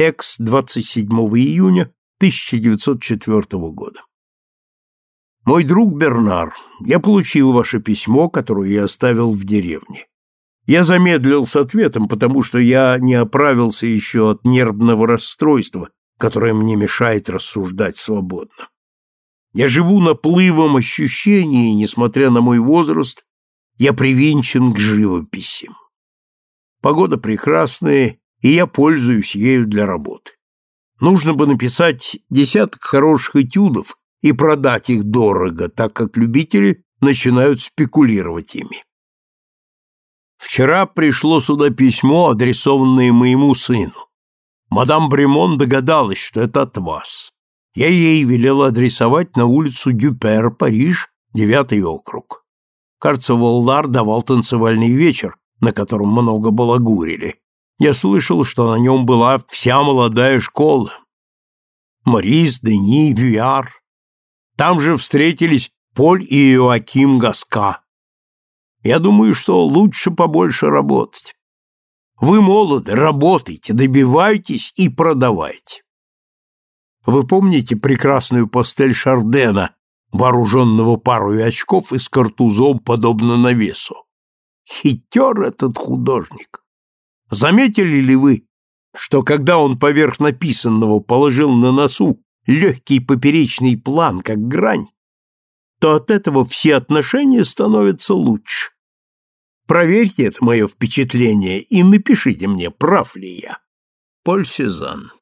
Экс 27 июня 1904 года. Мой друг Бернар, я получил ваше письмо, которое я оставил в деревне. Я замедлил с ответом, потому что я не оправился еще от нервного расстройства, которое мне мешает рассуждать свободно. Я живу наплывом ощущений, и, несмотря на мой возраст, я привинчен к живописи. Погода прекрасная, и я пользуюсь ею для работы. Нужно бы написать десяток хороших этюдов и продать их дорого, так как любители начинают спекулировать ими. Вчера пришло сюда письмо, адресованное моему сыну. Мадам Бремон догадалась, что это от вас. Я ей велел адресовать на улицу Дюпер, Париж, девятый округ. Кажется, давал танцевальный вечер, на котором много балагурили. Я слышал, что на нем была вся молодая школа. Морис, Дени, Вюяр. Там же встретились Поль и Иоаким Гаска. Я думаю, что лучше побольше работать. Вы молоды, работайте, добивайтесь и продавайте. Вы помните прекрасную пастель Шардена, вооруженного парой очков и с картузом, подобно навесу? Хитер этот художник. Заметили ли вы, что когда он поверх написанного положил на носу легкий поперечный план, как грань, то от этого все отношения становятся лучше. Проверьте это мое впечатление и напишите мне, прав ли я. Поль Сезанн